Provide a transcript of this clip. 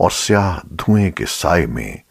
और स्याह धुएँ के साय में